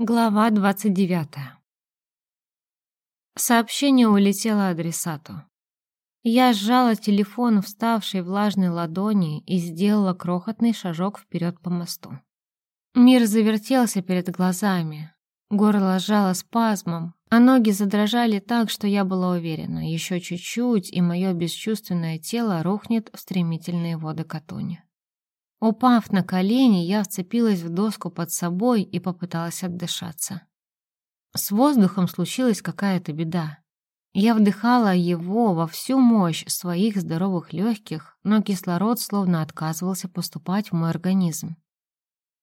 Глава 29. Сообщение улетело адресату. Я сжала телефон, вставший влажной ладони, и сделала крохотный шажок вперед по мосту. Мир завертелся перед глазами. Горло сжало спазмом, а ноги задрожали так, что я была уверена, еще чуть-чуть, и мое бесчувственное тело рухнет в стремительные воды Катуни. Упав на колени, я вцепилась в доску под собой и попыталась отдышаться. С воздухом случилась какая-то беда. Я вдыхала его во всю мощь своих здоровых легких, но кислород словно отказывался поступать в мой организм.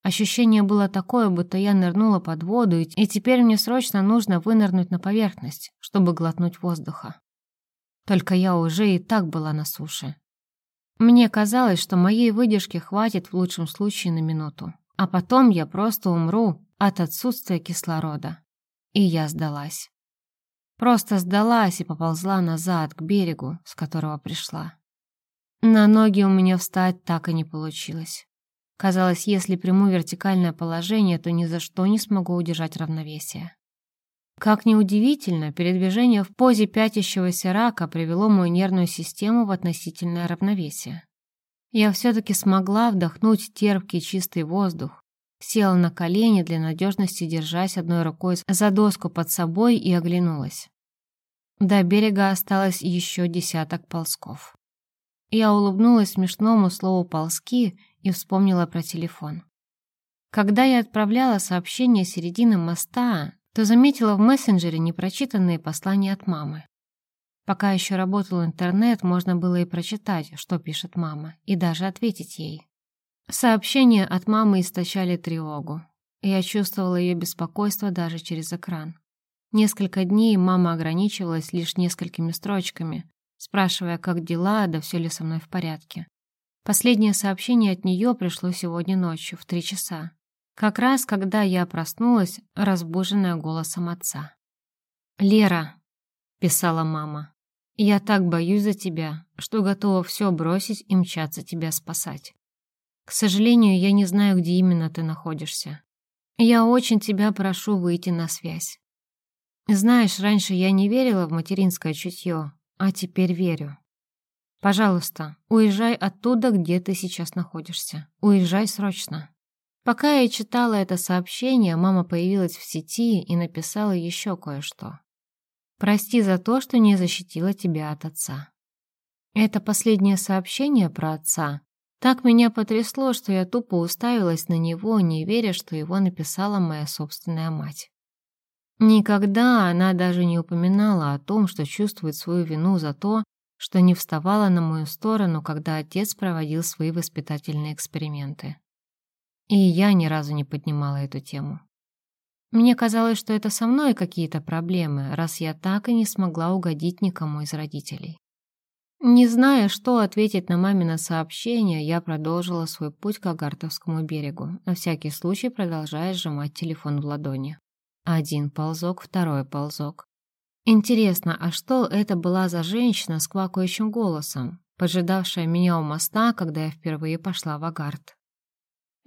Ощущение было такое, будто я нырнула под воду, и теперь мне срочно нужно вынырнуть на поверхность, чтобы глотнуть воздуха. Только я уже и так была на суше. Мне казалось, что моей выдержки хватит в лучшем случае на минуту, а потом я просто умру от отсутствия кислорода. И я сдалась. Просто сдалась и поползла назад, к берегу, с которого пришла. На ноги у меня встать так и не получилось. Казалось, если приму вертикальное положение, то ни за что не смогу удержать равновесие. Как ни удивительно, передвижение в позе пятящегося рака привело мою нервную систему в относительное равновесие. Я все-таки смогла вдохнуть терпкий чистый воздух, села на колени для надежности, держась одной рукой за доску под собой и оглянулась. До берега осталось еще десяток ползков. Я улыбнулась смешному слову «ползки» и вспомнила про телефон. Когда я отправляла сообщение середины моста, то заметила в мессенджере непрочитанные послания от мамы. Пока еще работал интернет, можно было и прочитать, что пишет мама, и даже ответить ей. Сообщения от мамы источали тревогу. Я чувствовала ее беспокойство даже через экран. Несколько дней мама ограничивалась лишь несколькими строчками, спрашивая, как дела, да все ли со мной в порядке. Последнее сообщение от нее пришло сегодня ночью, в три часа. Как раз, когда я проснулась, разбуженная голосом отца. «Лера», — писала мама, — «я так боюсь за тебя, что готова все бросить и мчаться тебя спасать. К сожалению, я не знаю, где именно ты находишься. Я очень тебя прошу выйти на связь. Знаешь, раньше я не верила в материнское чутье, а теперь верю. Пожалуйста, уезжай оттуда, где ты сейчас находишься. Уезжай срочно. Пока я читала это сообщение, мама появилась в сети и написала еще кое-что. «Прости за то, что не защитила тебя от отца». Это последнее сообщение про отца так меня потрясло, что я тупо уставилась на него, не веря, что его написала моя собственная мать. Никогда она даже не упоминала о том, что чувствует свою вину за то, что не вставала на мою сторону, когда отец проводил свои воспитательные эксперименты. И я ни разу не поднимала эту тему. Мне казалось, что это со мной какие-то проблемы, раз я так и не смогла угодить никому из родителей. Не зная, что ответить на мамино сообщение, я продолжила свой путь к Агартовскому берегу, на всякий случай продолжая сжимать телефон в ладони. Один ползок, второй ползок. Интересно, а что это была за женщина с квакающим голосом, поджидавшая меня у моста, когда я впервые пошла в Агарт?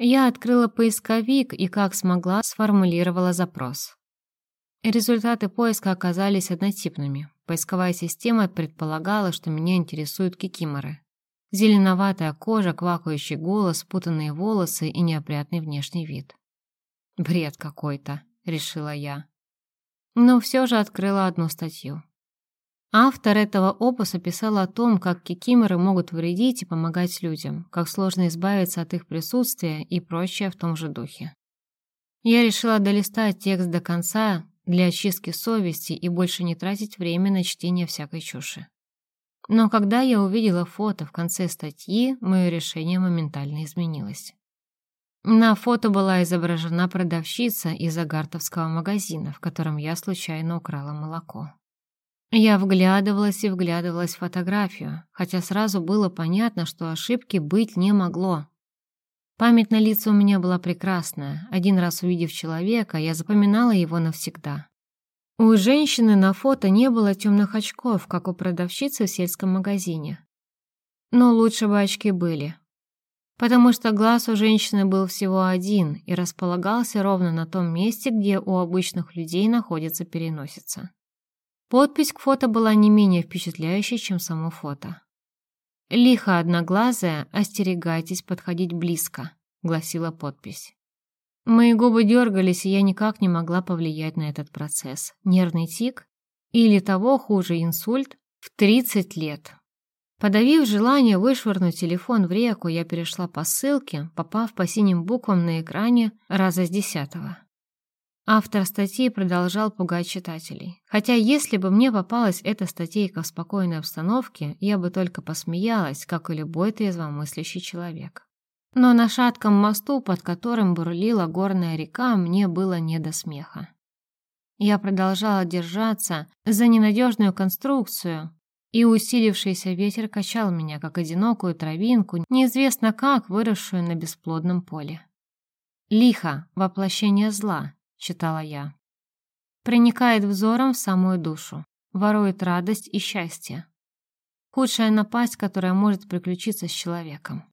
Я открыла поисковик и, как смогла, сформулировала запрос. Результаты поиска оказались однотипными. Поисковая система предполагала, что меня интересуют кикиморы. Зеленоватая кожа, квакающий голос, путанные волосы и неопрятный внешний вид. «Бред какой-то», — решила я. Но все же открыла одну статью. Автор этого опуса писал о том, как кикиморы могут вредить и помогать людям, как сложно избавиться от их присутствия и прочее в том же духе. Я решила долистать текст до конца для очистки совести и больше не тратить время на чтение всякой чуши. Но когда я увидела фото в конце статьи, мое решение моментально изменилось. На фото была изображена продавщица из агартовского магазина, в котором я случайно украла молоко. Я вглядывалась и вглядывалась в фотографию, хотя сразу было понятно, что ошибки быть не могло. Память на лица у меня была прекрасная. Один раз увидев человека, я запоминала его навсегда. У женщины на фото не было темных очков, как у продавщицы в сельском магазине. Но лучше бы очки были. потому что глаз у женщины был всего один и располагался ровно на том месте, где у обычных людей находится переносица. Подпись к фото была не менее впечатляющей, чем само фото. «Лихо одноглазая, остерегайтесь подходить близко», — гласила подпись. Мои губы дергались, и я никак не могла повлиять на этот процесс. Нервный тик или того хуже инсульт в 30 лет. Подавив желание вышвырнуть телефон в реку, я перешла по ссылке, попав по синим буквам на экране раза с десятого. Автор статьи продолжал пугать читателей. Хотя если бы мне попалась эта статейка в спокойной обстановке, я бы только посмеялась, как и любой трезвомыслящий человек. Но на шатком мосту, под которым бурлила горная река, мне было не до смеха. Я продолжала держаться за ненадежную конструкцию, и усилившийся ветер качал меня, как одинокую травинку, неизвестно как выросшую на бесплодном поле. «Лихо, воплощение зла», — читала я. Проникает взором в самую душу, ворует радость и счастье. Худшая напасть, которая может приключиться с человеком.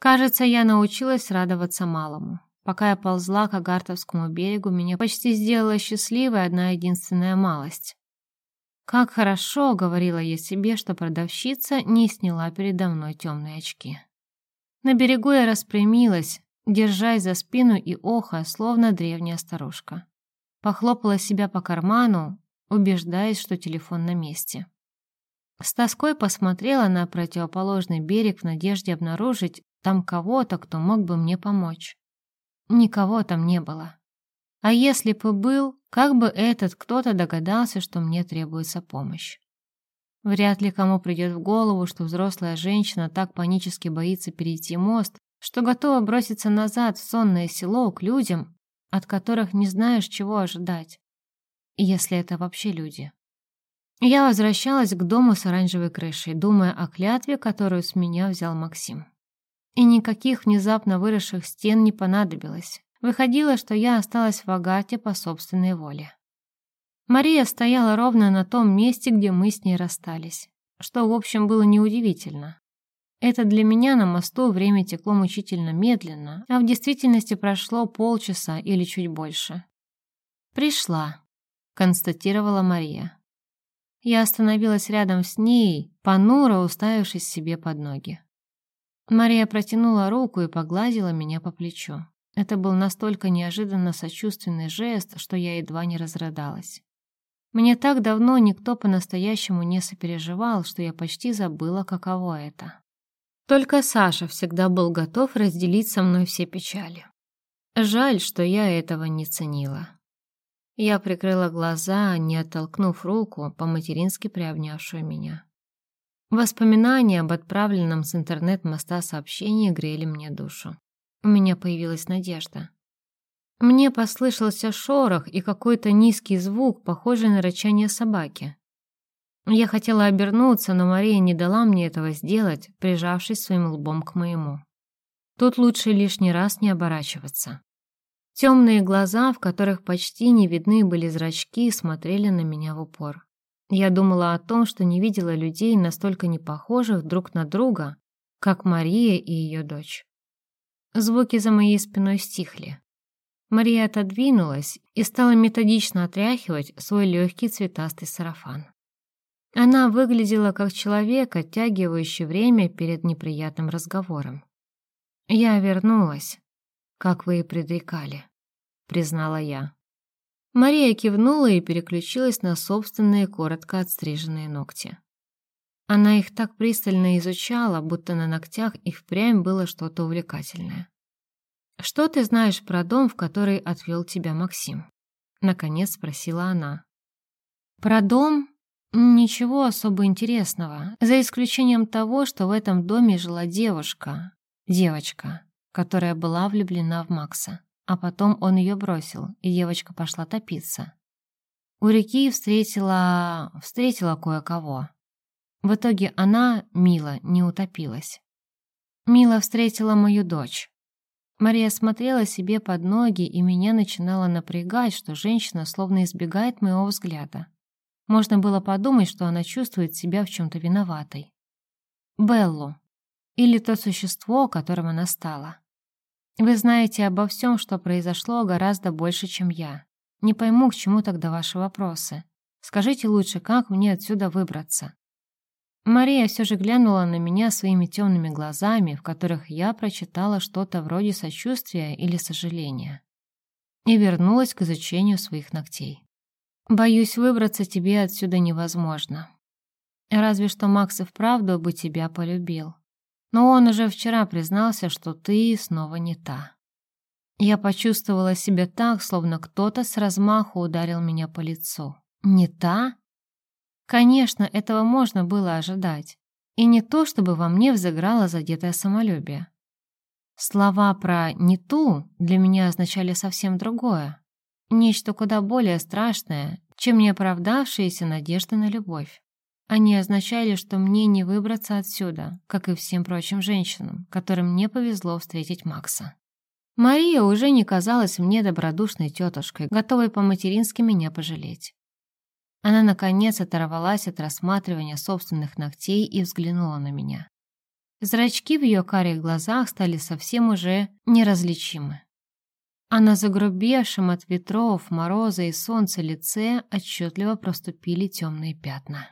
Кажется, я научилась радоваться малому. Пока я ползла к Агартовскому берегу, меня почти сделала счастливой одна единственная малость. Как хорошо, говорила я себе, что продавщица не сняла передо мной темные очки. На берегу я распрямилась, держась за спину и охая, словно древняя старушка. Похлопала себя по карману, убеждаясь, что телефон на месте. С тоской посмотрела на противоположный берег в надежде обнаружить там кого-то, кто мог бы мне помочь. Никого там не было. А если бы был, как бы этот кто-то догадался, что мне требуется помощь? Вряд ли кому придет в голову, что взрослая женщина так панически боится перейти мост, что готова броситься назад в сонное село к людям, от которых не знаешь, чего ожидать. Если это вообще люди. Я возвращалась к дому с оранжевой крышей, думая о клятве, которую с меня взял Максим и никаких внезапно выросших стен не понадобилось. Выходило, что я осталась в Агате по собственной воле. Мария стояла ровно на том месте, где мы с ней расстались, что, в общем, было неудивительно. Это для меня на мосту время текло мучительно медленно, а в действительности прошло полчаса или чуть больше. «Пришла», — констатировала Мария. Я остановилась рядом с ней, понуро уставившись себе под ноги. Мария протянула руку и погладила меня по плечу. Это был настолько неожиданно сочувственный жест, что я едва не разрыдалась. Мне так давно никто по-настоящему не сопереживал, что я почти забыла, каково это. Только Саша всегда был готов разделить со мной все печали. Жаль, что я этого не ценила. Я прикрыла глаза, не оттолкнув руку, по-матерински приобнявшую меня. Воспоминания об отправленном с интернет-моста сообщении грели мне душу. У меня появилась надежда. Мне послышался шорох и какой-то низкий звук, похожий на рычание собаки. Я хотела обернуться, но Мария не дала мне этого сделать, прижавшись своим лбом к моему. Тут лучше лишний раз не оборачиваться. Темные глаза, в которых почти не видны были зрачки, смотрели на меня в упор. Я думала о том, что не видела людей настолько не похожих друг на друга, как Мария и ее дочь. Звуки за моей спиной стихли. Мария отодвинулась и стала методично отряхивать свой легкий цветастый сарафан. Она выглядела как человек, оттягивающий время перед неприятным разговором. «Я вернулась, как вы и предрекали», — признала я. Мария кивнула и переключилась на собственные коротко отстриженные ногти. Она их так пристально изучала, будто на ногтях и впрямь было что-то увлекательное. «Что ты знаешь про дом, в который отвел тебя Максим?» Наконец спросила она. «Про дом? Ничего особо интересного, за исключением того, что в этом доме жила девушка, девочка, которая была влюблена в Макса. А потом он ее бросил, и девочка пошла топиться. У реки встретила... встретила кое-кого. В итоге она, Мила, не утопилась. Мила встретила мою дочь. Мария смотрела себе под ноги, и меня начинало напрягать, что женщина словно избегает моего взгляда. Можно было подумать, что она чувствует себя в чем-то виноватой. Беллу. или то существо, которым она стала. Вы знаете обо всем, что произошло, гораздо больше, чем я. Не пойму, к чему тогда ваши вопросы. Скажите лучше, как мне отсюда выбраться?» Мария все же глянула на меня своими темными глазами, в которых я прочитала что-то вроде сочувствия или сожаления, и вернулась к изучению своих ногтей. «Боюсь, выбраться тебе отсюда невозможно. Разве что Макс и вправду бы тебя полюбил. Но он уже вчера признался, что ты снова не та. Я почувствовала себя так, словно кто-то с размаху ударил меня по лицу. Не та? Конечно, этого можно было ожидать. И не то, чтобы во мне взыграло задетое самолюбие. Слова про «не ту» для меня означали совсем другое. Нечто куда более страшное, чем неоправдавшиеся надежды на любовь. Они означали, что мне не выбраться отсюда, как и всем прочим женщинам, которым не повезло встретить Макса. Мария уже не казалась мне добродушной тетушкой, готовой по-матерински меня пожалеть. Она, наконец, оторвалась от рассматривания собственных ногтей и взглянула на меня. Зрачки в ее карих глазах стали совсем уже неразличимы. А на загрубевшем от ветров, мороза и солнца лице отчетливо проступили темные пятна.